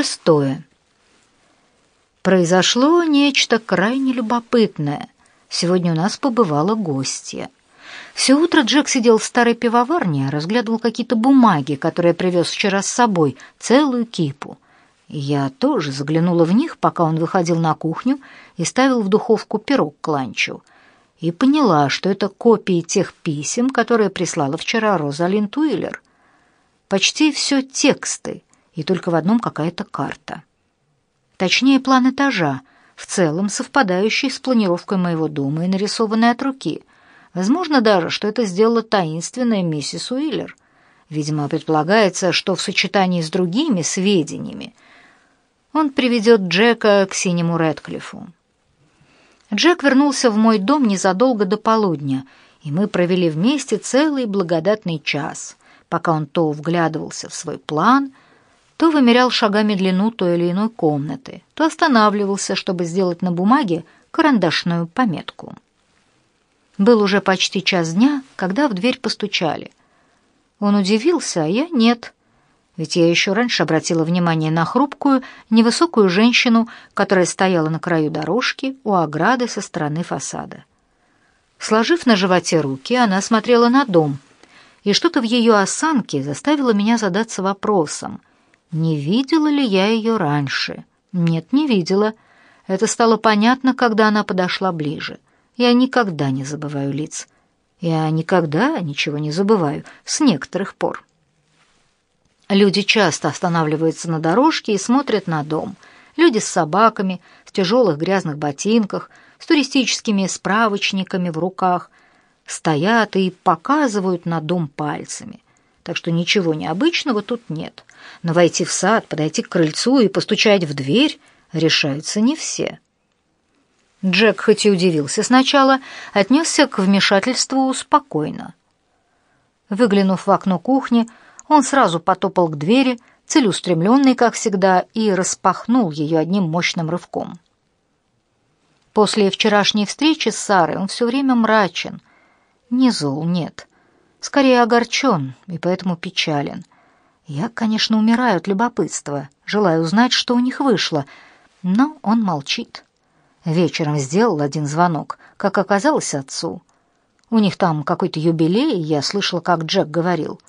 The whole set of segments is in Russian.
Шестое. Произошло нечто крайне любопытное. Сегодня у нас побывала гостья. Все утро Джек сидел в старой пивоварне, разглядывал какие-то бумаги, которые привез вчера с собой, целую кипу. Я тоже заглянула в них, пока он выходил на кухню и ставил в духовку пирог к ланчу, и поняла, что это копии тех писем, которые прислала вчера Розалин Туиллер. Почти все тексты, и только в одном какая-то карта. Точнее, план этажа, в целом совпадающий с планировкой моего дома и нарисованный от руки. Возможно даже, что это сделала таинственная миссис Уиллер. Видимо, предполагается, что в сочетании с другими сведениями он приведет Джека к синему Рэдклиффу. Джек вернулся в мой дом незадолго до полудня, и мы провели вместе целый благодатный час, пока он то вглядывался в свой план, то вымерял шагами длину той или иной комнаты, то останавливался, чтобы сделать на бумаге карандашную пометку. Был уже почти час дня, когда в дверь постучали. Он удивился, а я нет, ведь я еще раньше обратила внимание на хрупкую, невысокую женщину, которая стояла на краю дорожки у ограды со стороны фасада. Сложив на животе руки, она смотрела на дом, и что-то в ее осанке заставило меня задаться вопросом — не видела ли я ее раньше? Нет, не видела. Это стало понятно, когда она подошла ближе. Я никогда не забываю лиц. Я никогда ничего не забываю, с некоторых пор. Люди часто останавливаются на дорожке и смотрят на дом. Люди с собаками, в тяжелых грязных ботинках, с туристическими справочниками в руках, стоят и показывают на дом пальцами. Так что ничего необычного тут нет но войти в сад, подойти к крыльцу и постучать в дверь решаются не все. Джек, хоть и удивился сначала, отнесся к вмешательству спокойно. Выглянув в окно кухни, он сразу потопал к двери, целеустремленный, как всегда, и распахнул ее одним мощным рывком. После вчерашней встречи с Сарой он все время мрачен. Не зол, нет. Скорее огорчен и поэтому печален. Я, конечно, умираю от любопытства, желаю узнать, что у них вышло, но он молчит. Вечером сделал один звонок, как оказалось отцу. У них там какой-то юбилей, я слышала, как Джек говорил.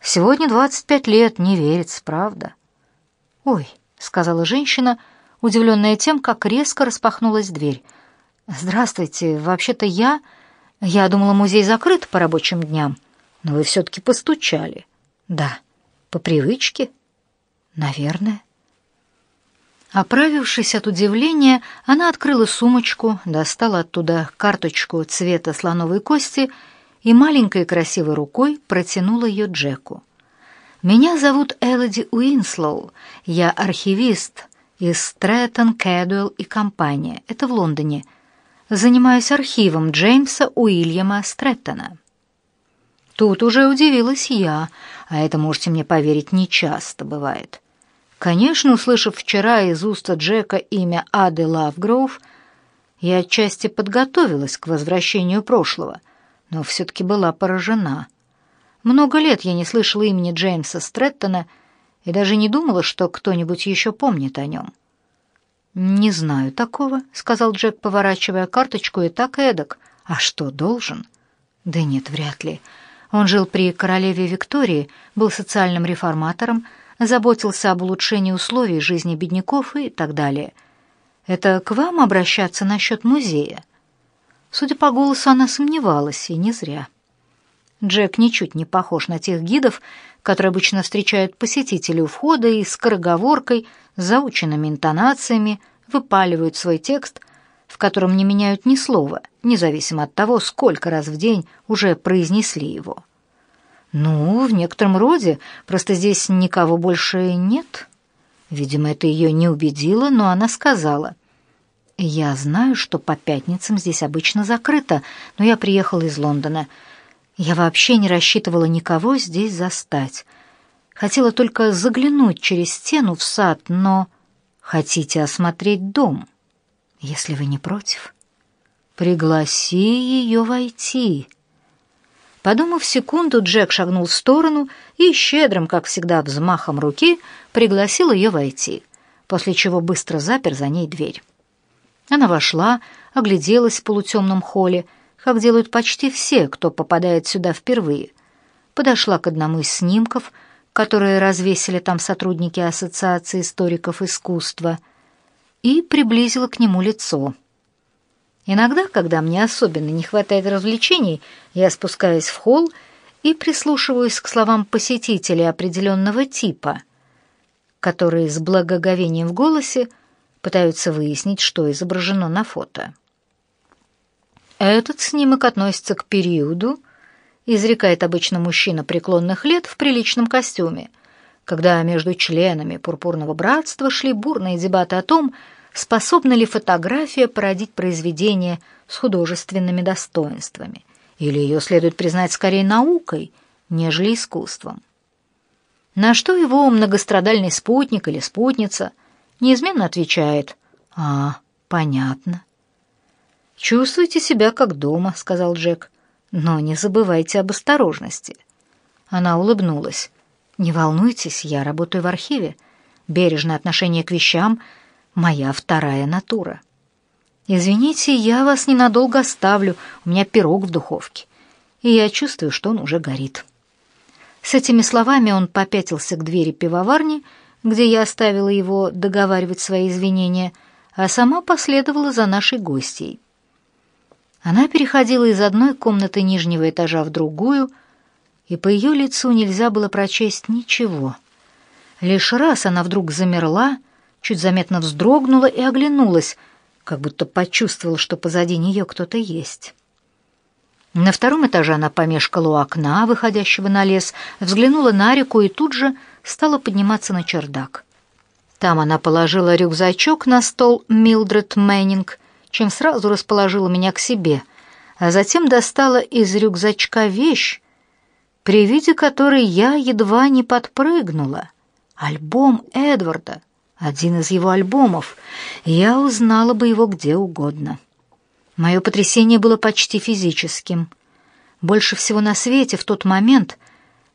«Сегодня двадцать пять лет, не верится, правда?» «Ой», — сказала женщина, удивленная тем, как резко распахнулась дверь. «Здравствуйте, вообще-то я... Я думала, музей закрыт по рабочим дням, но вы все-таки постучали». «Да». По привычке? Наверное. Оправившись от удивления, она открыла сумочку, достала оттуда карточку цвета слоновой кости и маленькой красивой рукой протянула ее Джеку. «Меня зовут Элоди Уинслоу. Я архивист из Стрэттон, Кэдуэлл и компания. Это в Лондоне. Занимаюсь архивом Джеймса Уильяма Стрэттона». Тут уже удивилась я, а это, можете мне поверить, не часто бывает. Конечно, услышав вчера из уста Джека имя Ады Лавгроув, я отчасти подготовилась к возвращению прошлого, но все-таки была поражена. Много лет я не слышала имени Джеймса Стрэттона и даже не думала, что кто-нибудь еще помнит о нем. «Не знаю такого», — сказал Джек, поворачивая карточку и так эдак. «А что, должен?» «Да нет, вряд ли. Он жил при королеве Виктории, был социальным реформатором, заботился об улучшении условий жизни бедняков и так далее. Это к вам обращаться насчет музея? Судя по голосу, она сомневалась, и не зря. Джек ничуть не похож на тех гидов, которые обычно встречают посетителей у входа и с скороговоркой, заученными интонациями выпаливают свой текст – в котором не меняют ни слова, независимо от того, сколько раз в день уже произнесли его. Ну, в некотором роде, просто здесь никого больше нет. Видимо, это ее не убедило, но она сказала: "Я знаю, что по пятницам здесь обычно закрыто, но я приехала из Лондона. Я вообще не рассчитывала никого здесь застать. Хотела только заглянуть через стену в сад, но хотите осмотреть дом?" Если вы не против. Пригласи ее войти. Подумав секунду, Джек шагнул в сторону и, щедрым, как всегда, взмахом руки, пригласил ее войти, после чего быстро запер за ней дверь. Она вошла, огляделась в полутемном холле, как делают почти все, кто попадает сюда впервые. Подошла к одному из снимков, которые развесили там сотрудники Ассоциации историков искусства, и приблизила к нему лицо. Иногда, когда мне особенно не хватает развлечений, я спускаюсь в холл и прислушиваюсь к словам посетителей определенного типа, которые с благоговением в голосе пытаются выяснить, что изображено на фото. Этот снимок относится к периоду, изрекает обычно мужчина преклонных лет в приличном костюме, когда между членами Пурпурного братства шли бурные дебаты о том, способна ли фотография породить произведение с художественными достоинствами, или ее следует признать скорее наукой, нежели искусством. На что его многострадальный спутник или спутница неизменно отвечает «А, понятно». «Чувствуйте себя как дома», — сказал Джек, «но не забывайте об осторожности». Она улыбнулась. «Не волнуйтесь, я работаю в архиве. Бережное отношение к вещам — моя вторая натура. Извините, я вас ненадолго оставлю, у меня пирог в духовке, и я чувствую, что он уже горит. С этими словами он попятился к двери пивоварни, где я оставила его договаривать свои извинения, а сама последовала за нашей гостьей. Она переходила из одной комнаты нижнего этажа в другую, и по ее лицу нельзя было прочесть ничего. Лишь раз она вдруг замерла, чуть заметно вздрогнула и оглянулась, как будто почувствовала, что позади нее кто-то есть. На втором этаже она помешкала у окна, выходящего на лес, взглянула на реку и тут же стала подниматься на чердак. Там она положила рюкзачок на стол Милдред Мэннинг, чем сразу расположила меня к себе, а затем достала из рюкзачка вещь, при виде которой я едва не подпрыгнула. Альбом Эдварда — один из его альбомов, я узнала бы его где угодно. Мое потрясение было почти физическим. Больше всего на свете в тот момент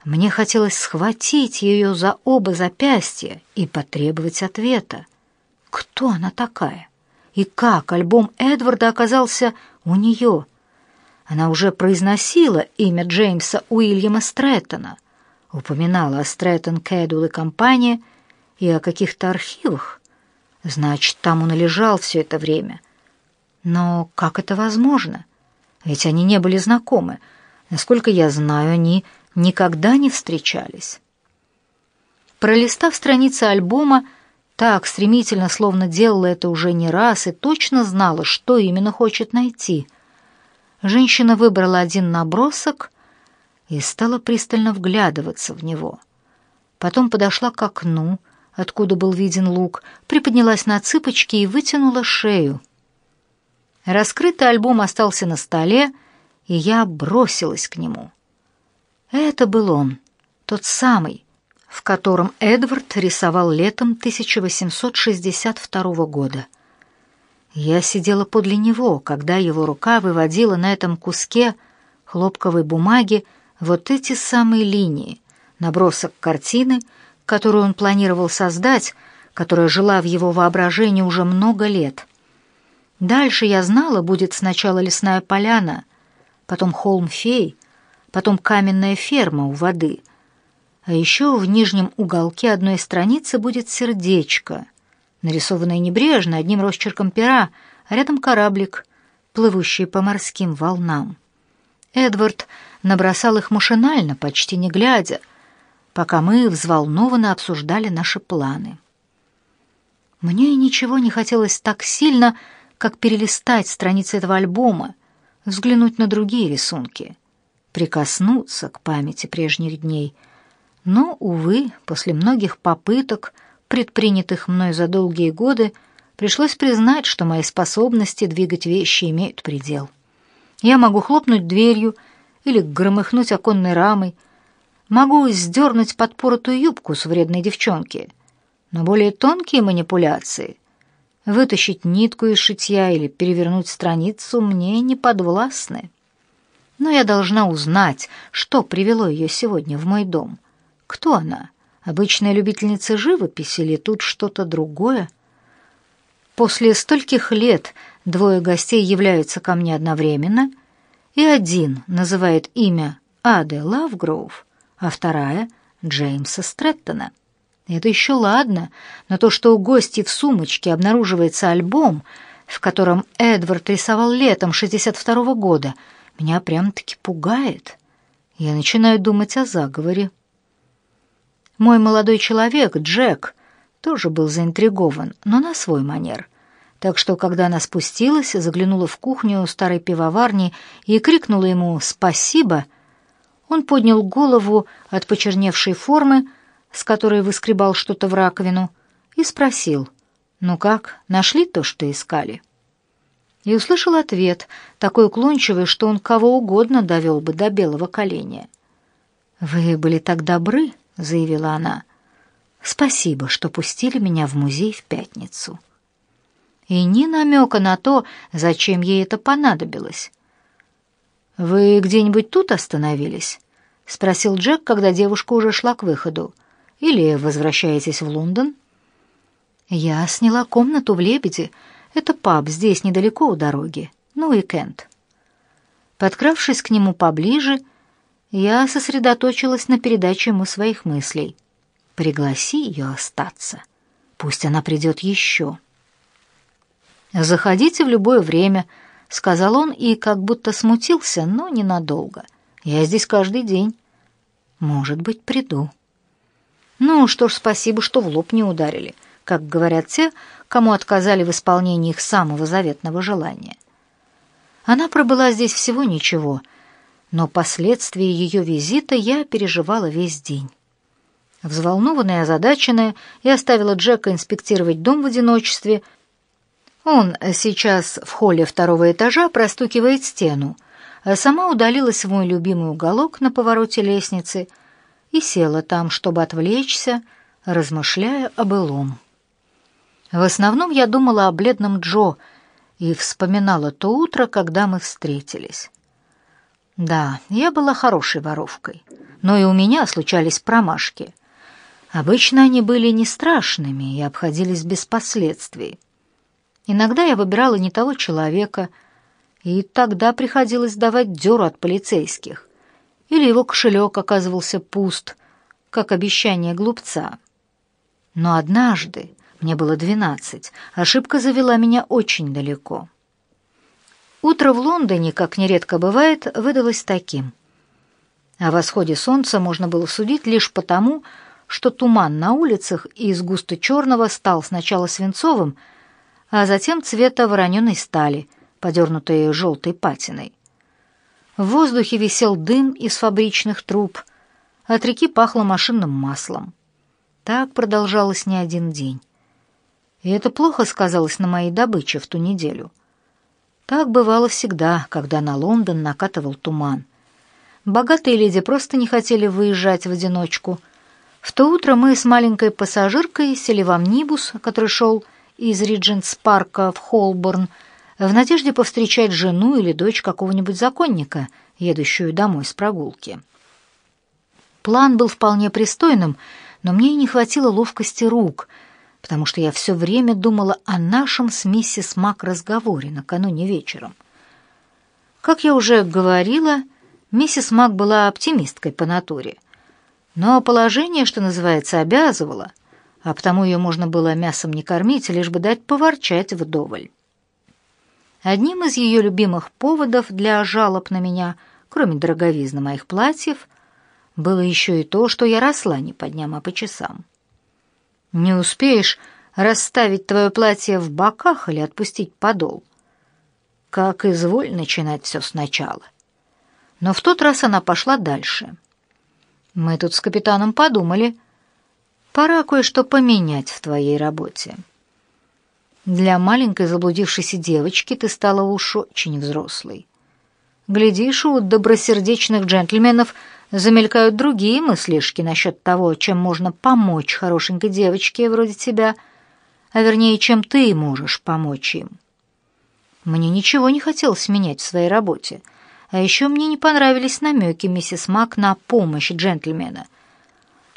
мне хотелось схватить ее за оба запястья и потребовать ответа. Кто она такая? И как альбом Эдварда оказался у нее? Она уже произносила имя Джеймса Уильяма Стрэттона, упоминала о Стрэттон Кэдул и компания — и о каких-то архивах. Значит, там он и лежал все это время. Но как это возможно? Ведь они не были знакомы. Насколько я знаю, они никогда не встречались. Пролистав страницы альбома, так стремительно, словно делала это уже не раз и точно знала, что именно хочет найти. Женщина выбрала один набросок и стала пристально вглядываться в него. Потом подошла к окну, откуда был виден лук, приподнялась на цыпочки и вытянула шею. Раскрытый альбом остался на столе, и я бросилась к нему. Это был он, тот самый, в котором Эдвард рисовал летом 1862 года. Я сидела подле него, когда его рука выводила на этом куске хлопковой бумаги вот эти самые линии, набросок картины — которую он планировал создать, которая жила в его воображении уже много лет. Дальше, я знала, будет сначала лесная поляна, потом холм фей, потом каменная ферма у воды. А еще в нижнем уголке одной страницы будет сердечко, нарисованное небрежно, одним росчерком пера, а рядом кораблик, плывущий по морским волнам. Эдвард набросал их машинально, почти не глядя, пока мы взволнованно обсуждали наши планы. Мне ничего не хотелось так сильно, как перелистать страницы этого альбома, взглянуть на другие рисунки, прикоснуться к памяти прежних дней. Но, увы, после многих попыток, предпринятых мной за долгие годы, пришлось признать, что мои способности двигать вещи имеют предел. Я могу хлопнуть дверью или громыхнуть оконной рамой, Могу сдернуть подпоротую юбку с вредной девчонки, но более тонкие манипуляции, вытащить нитку из шитья или перевернуть страницу мне не подвластны. Но я должна узнать, что привело ее сегодня в мой дом. Кто она? Обычная любительница живописи или тут что-то другое? После стольких лет двое гостей являются ко мне одновременно, и один называет имя Ады Лавгроув, а вторая — Джеймса Стрэттона. Это еще ладно, но то, что у гостей в сумочке обнаруживается альбом, в котором Эдвард рисовал летом 62 -го года, меня прям-таки пугает. Я начинаю думать о заговоре. Мой молодой человек, Джек, тоже был заинтригован, но на свой манер. Так что, когда она спустилась, заглянула в кухню старой пивоварни и крикнула ему «Спасибо!», он поднял голову от почерневшей формы, с которой выскребал что-то в раковину, и спросил, «Ну как, нашли то, что искали?» И услышал ответ, такой уклончивый, что он кого угодно довел бы до белого коленя. «Вы были так добры», — заявила она. «Спасибо, что пустили меня в музей в пятницу». И ни намека на то, зачем ей это понадобилось. «Вы где-нибудь тут остановились?» — спросил Джек, когда девушка уже шла к выходу. Или возвращаетесь в Лондон? Я сняла комнату в Лебеде. Это паб здесь недалеко у дороги. Ну и Кент. Подкравшись к нему поближе, я сосредоточилась на передаче ему своих мыслей. Пригласи ее остаться. Пусть она придет еще. «Заходите в любое время», — сказал он и как будто смутился, но ненадолго. «Я здесь каждый день. Может быть, приду». Ну что ж, спасибо, что в лоб не ударили, как говорят те, кому отказали в исполнении их самого заветного желания. Она пробыла здесь всего ничего, но последствия ее визита я переживала весь день. Взволнованная и озадаченная, я оставила Джека инспектировать дом в одиночестве. Он сейчас в холле второго этажа простукивает стену, а сама удалилась в мой любимый уголок на повороте лестницы — и села там, чтобы отвлечься, размышляя о былом. В основном я думала о бледном Джо и вспоминала то утро, когда мы встретились. Да, я была хорошей воровкой, но и у меня случались промашки. Обычно они были не страшными и обходились без последствий. Иногда я выбирала не того человека, и тогда приходилось давать дёру от полицейских или его кошелек оказывался пуст, как обещание глупца. Но однажды, мне было двенадцать, ошибка завела меня очень далеко. Утро в Лондоне, как нередко бывает, выдалось таким. О восходе солнца можно было судить лишь потому, что туман на улицах из густо черного стал сначала свинцовым, а затем цвета вороненой стали, подернутой желтой патиной. В воздухе висел дым из фабричных труб, от реки пахло машинным маслом. Так продолжалось не один день. И это плохо сказалось на моей добыче в ту неделю. Так бывало всегда, когда на Лондон накатывал туман. Богатые леди просто не хотели выезжать в одиночку. В то утро мы с маленькой пассажиркой сели в амнибус, который шел из Риджентс-парка в Холборн, в надежде повстречать жену или дочь какого-нибудь законника, едущую домой с прогулки. План был вполне пристойным, но мне не хватило ловкости рук, потому что я все время думала о нашем с миссис Мак разговоре накануне вечером. Как я уже говорила, миссис Мак была оптимисткой по натуре, но положение, что называется, обязывало, а потому ее можно было мясом не кормить, лишь бы дать поворчать вдоволь. Одним из ее любимых поводов для жалоб на меня, кроме дороговизны моих платьев, было еще и то, что я росла не по дням, а по часам. Не успеешь расставить твое платье в боках или отпустить подол. Как изволь начинать все сначала. Но в тот раз она пошла дальше. Мы тут с капитаном подумали, пора кое-что поменять в твоей работе. Для маленькой заблудившейся девочки ты стала уж очень взрослой. Глядишь, у добросердечных джентльменов замелькают другие мыслишки насчет того, чем можно помочь хорошенькой девочке вроде тебя, а вернее, чем ты можешь помочь им. Мне ничего не хотелось менять в своей работе, А еще мне не понравились намеки миссис Мак на помощь джентльмена.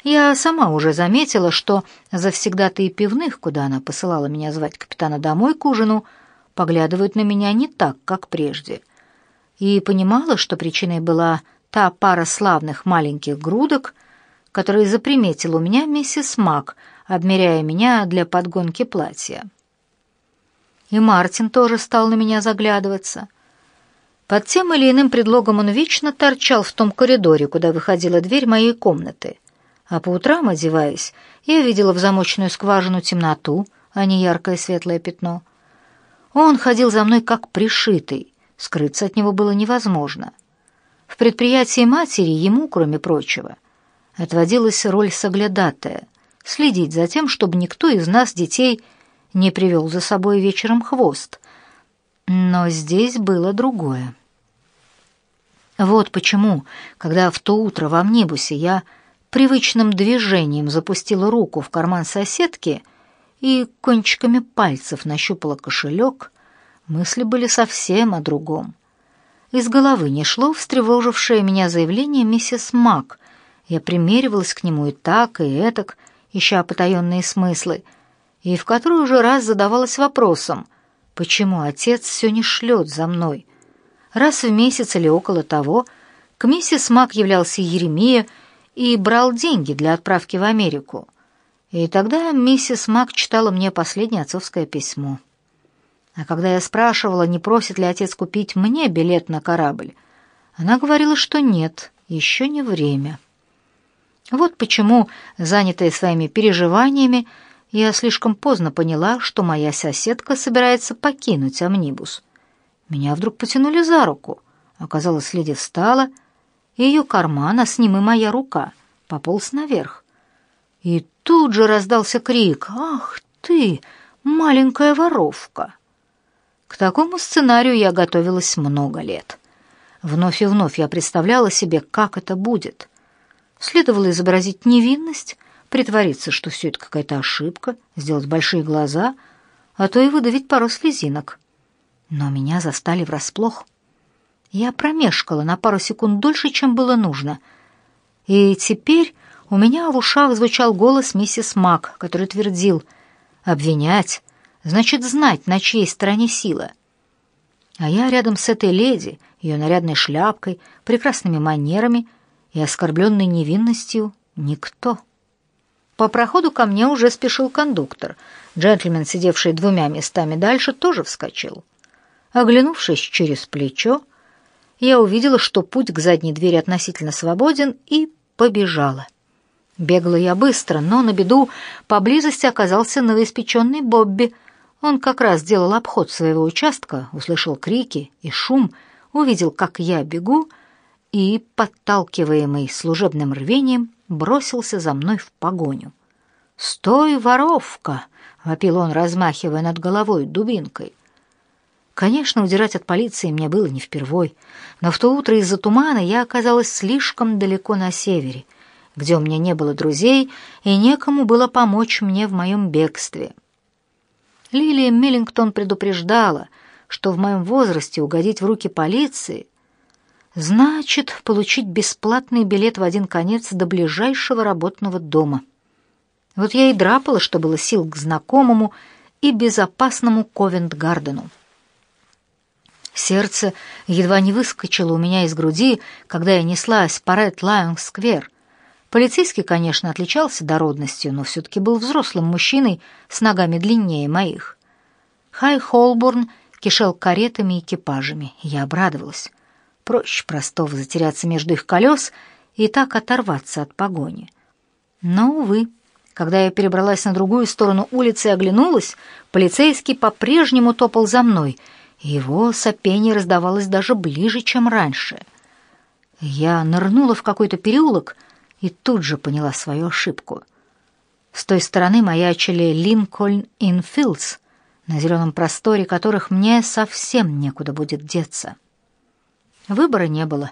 Я сама уже заметила, что завсегда-то и пивных, куда она посылала меня звать капитана домой к ужину, поглядывают на меня не так, как прежде. И понимала, что причиной была та пара славных маленьких грудок, которые заприметила у меня миссис Мак, обмеряя меня для подгонки платья. И Мартин тоже стал на меня заглядываться — под тем или иным предлогом он вечно торчал в том коридоре, куда выходила дверь моей комнаты. А по утрам, одеваясь, я видела в замочную скважину темноту, а не яркое светлое пятно. Он ходил за мной как пришитый, скрыться от него было невозможно. В предприятии матери ему, кроме прочего, отводилась роль соглядатая, следить за тем, чтобы никто из нас, детей, не привел за собой вечером хвост. Но здесь было другое. Вот почему, когда в то утро в амнибусе я привычным движением запустила руку в карман соседки и кончиками пальцев нащупала кошелек, мысли были совсем о другом. Из головы не шло встревожившее меня заявление миссис Мак. Я примеривалась к нему и так, и этак, ища потаенные смыслы, и в который уже раз задавалась вопросом, почему отец все не шлет за мной, Раз в месяц или около того к миссис Мак являлся Еремия и брал деньги для отправки в Америку. И тогда миссис Мак читала мне последнее отцовское письмо. А когда я спрашивала, не просит ли отец купить мне билет на корабль, она говорила, что нет, еще не время. Вот почему, занятая своими переживаниями, я слишком поздно поняла, что моя соседка собирается покинуть амнибус. Меня вдруг потянули за руку. Оказалось, леди встала, и ее карман, а с ним и моя рука, пополз наверх. И тут же раздался крик «Ах ты, маленькая воровка!» К такому сценарию я готовилась много лет. Вновь и вновь я представляла себе, как это будет. Следовало изобразить невинность, притвориться, что все это какая-то ошибка, сделать большие глаза, а то и выдавить пару слезинок. Но меня застали врасплох. Я промешкала на пару секунд дольше, чем было нужно. И теперь у меня в ушах звучал голос миссис Мак, который твердил «Обвинять значит знать, на чьей стороне сила». А я рядом с этой леди, ее нарядной шляпкой, прекрасными манерами и оскорбленной невинностью никто. По проходу ко мне уже спешил кондуктор. Джентльмен, сидевший двумя местами дальше, тоже вскочил. Оглянувшись через плечо, я увидела, что путь к задней двери относительно свободен, и побежала. Бегала я быстро, но на беду поблизости оказался новоиспеченный Бобби. Он как раз делал обход своего участка, услышал крики и шум, увидел, как я бегу, и, подталкиваемый служебным рвением, бросился за мной в погоню. «Стой, воровка!» — вопил он, размахивая над головой дубинкой. Конечно, удирать от полиции мне было не впервой, но в то утро из-за тумана я оказалась слишком далеко на севере, где у меня не было друзей и некому было помочь мне в моем бегстве. Лилия Миллингтон предупреждала, что в моем возрасте угодить в руки полиции значит получить бесплатный билет в один конец до ближайшего работного дома. Вот я и драпала, что было сил к знакомому и безопасному Ковент-Гардену. Сердце едва не выскочило у меня из груди, когда я неслась по Ред Лайонг-сквер. Полицейский, конечно, отличался дородностью, но все-таки был взрослым мужчиной с ногами длиннее моих. Хай-Холборн кишел каретами и экипажами. Я обрадовалась. Проще простого затеряться между их колес и так оторваться от погони. Но, увы, когда я перебралась на другую сторону улицы и оглянулась, полицейский по-прежнему топал за мной — его сопение раздавалось даже ближе, чем раньше. Я нырнула в какой-то переулок и тут же поняла свою ошибку. С той стороны маячили Линкольн-Инфилдс, на зеленом просторе которых мне совсем некуда будет деться. Выбора не было.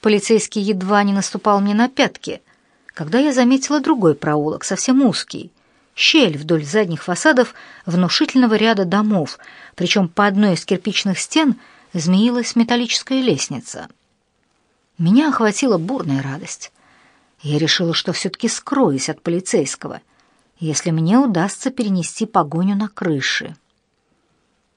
Полицейский едва не наступал мне на пятки, когда я заметила другой проулок, совсем узкий, щель вдоль задних фасадов внушительного ряда домов, причем по одной из кирпичных стен змеилась металлическая лестница. Меня охватила бурная радость. Я решила, что все-таки скроюсь от полицейского, если мне удастся перенести погоню на крыши.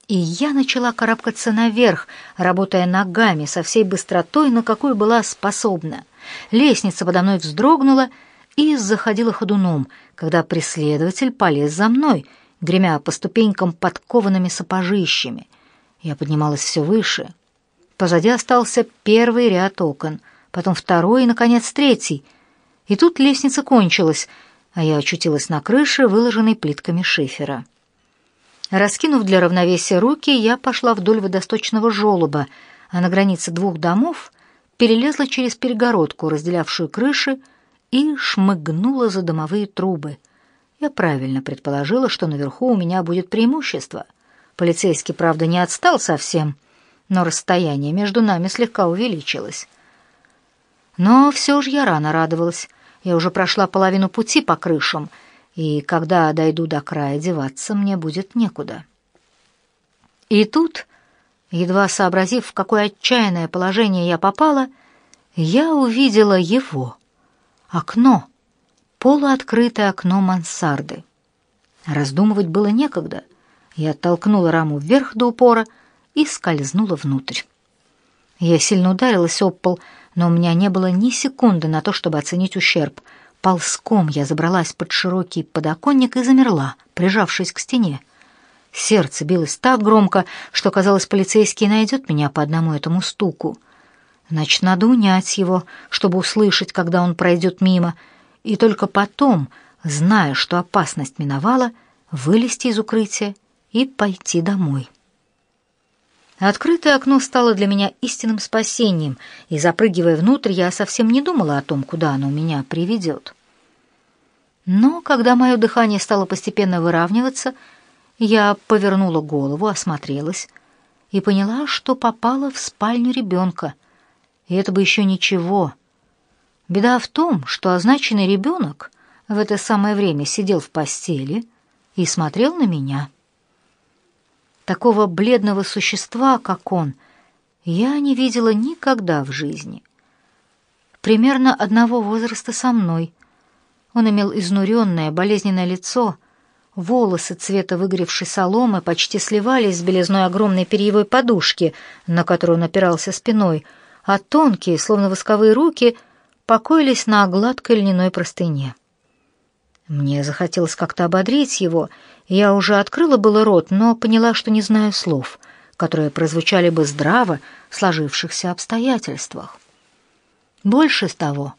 И я начала карабкаться наверх, работая ногами со всей быстротой, на какую была способна. Лестница подо мной вздрогнула и заходила ходуном, когда преследователь полез за мной, гремя по ступенькам подкованными сапожищами. Я поднималась все выше. Позади остался первый ряд окон, потом второй и, наконец, третий — и тут лестница кончилась, а я очутилась на крыше, выложенной плитками шифера. Раскинув для равновесия руки, я пошла вдоль водосточного желоба, а на границе двух домов перелезла через перегородку, разделявшую крыши, и шмыгнула за домовые трубы. Я правильно предположила, что наверху у меня будет преимущество. Полицейский, правда, не отстал совсем, но расстояние между нами слегка увеличилось. Но все же я рано радовалась. Я уже прошла половину пути по крышам, и когда дойду до края, деваться мне будет некуда. И тут, едва сообразив, в какое отчаянное положение я попала, я увидела его. Окно, полуоткрытое окно мансарды. Раздумывать было некогда. Я оттолкнула раму вверх до упора и скользнула внутрь. Я сильно ударилась об пол, но у меня не было ни секунды на то, чтобы оценить ущерб. Ползком я забралась под широкий подоконник и замерла, прижавшись к стене. Сердце билось так громко, что, казалось, полицейский найдет меня по одному этому стуку. Значит, надо унять его, чтобы услышать, когда он пройдет мимо, и только потом, зная, что опасность миновала, вылезти из укрытия и пойти домой. Открытое окно стало для меня истинным спасением, и, запрыгивая внутрь, я совсем не думала о том, куда оно меня приведет. Но когда мое дыхание стало постепенно выравниваться, я повернула голову, осмотрелась и поняла, что попала в спальню ребенка. И это бы еще ничего. Беда в том, что означенный ребенок в это самое время сидел в постели и смотрел на меня. Такого бледного существа, как он, я не видела никогда в жизни. Примерно одного возраста со мной. Он имел изнуренное, болезненное лицо, волосы цвета выгоревшей соломы почти сливались с белизной огромной перьевой подушки, на которую он опирался спиной, а тонкие, словно восковые руки, покоились на гладкой льняной простыне. Мне захотелось как-то ободрить его, я уже открыла было рот, но поняла, что не знаю слов, которые прозвучали бы здраво в сложившихся обстоятельствах. Больше того,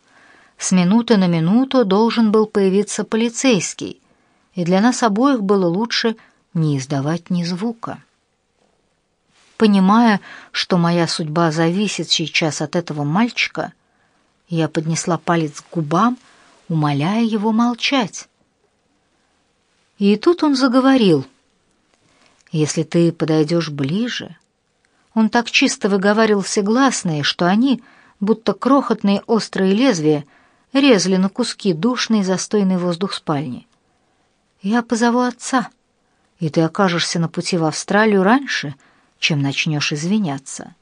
с минуты на минуту должен был появиться полицейский, и для нас обоих было лучше не издавать ни звука. Понимая, что моя судьба зависит сейчас от этого мальчика, я поднесла палец к губам, умоляя его молчать. И тут он заговорил. «Если ты подойдешь ближе...» Он так чисто выговаривал все гласные, что они, будто крохотные острые лезвия, резали на куски душный застойный воздух спальни. «Я позову отца, и ты окажешься на пути в Австралию раньше, чем начнешь извиняться».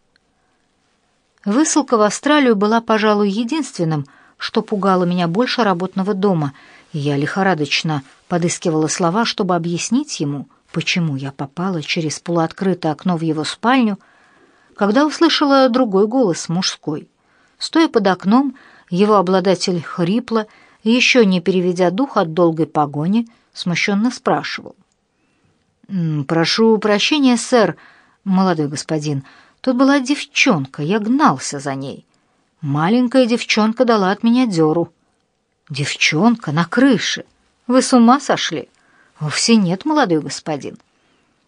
Высылка в Австралию была, пожалуй, единственным, что пугало меня больше работного дома — я лихорадочно подыскивала слова, чтобы объяснить ему, почему я попала через полуоткрытое окно в его спальню, когда услышала другой голос, мужской. Стоя под окном, его обладатель хрипло, еще не переведя дух от долгой погони, смущенно спрашивал. «Прошу прощения, сэр, молодой господин, тут была девчонка, я гнался за ней. Маленькая девчонка дала от меня дёру». Девчонка на крыше. Вы с ума сошли? Вовсе нет, молодой господин.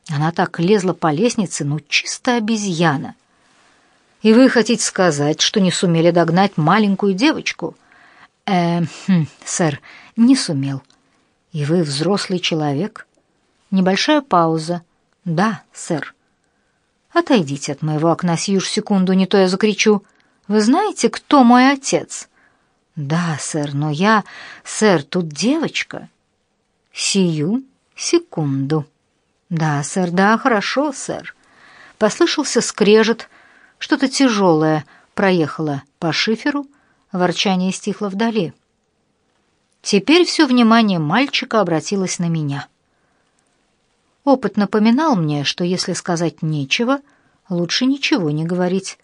Она так лезла по лестнице, ну чисто обезьяна. И вы хотите сказать, что не сумели догнать маленькую девочку? Э, хм, сэр, не сумел. И вы взрослый человек? Небольшая пауза. Да, сэр. Отойдите от моего окна сию секунду, не то я закричу. Вы знаете, кто мой отец? «Да, сэр, но я... Сэр, тут девочка». «Сию секунду». «Да, сэр, да, хорошо, сэр. Послышался скрежет, что-то тяжелое проехало по шиферу, ворчание стихло вдали. Теперь все внимание мальчика обратилось на меня. Опыт напоминал мне, что если сказать нечего, лучше ничего не говорить,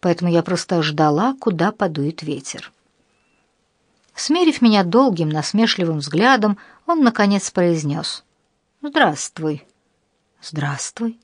поэтому я просто ждала, куда подует ветер. Смерив меня долгим насмешливым взглядом, он, наконец, произнес «Здравствуй». «Здравствуй»,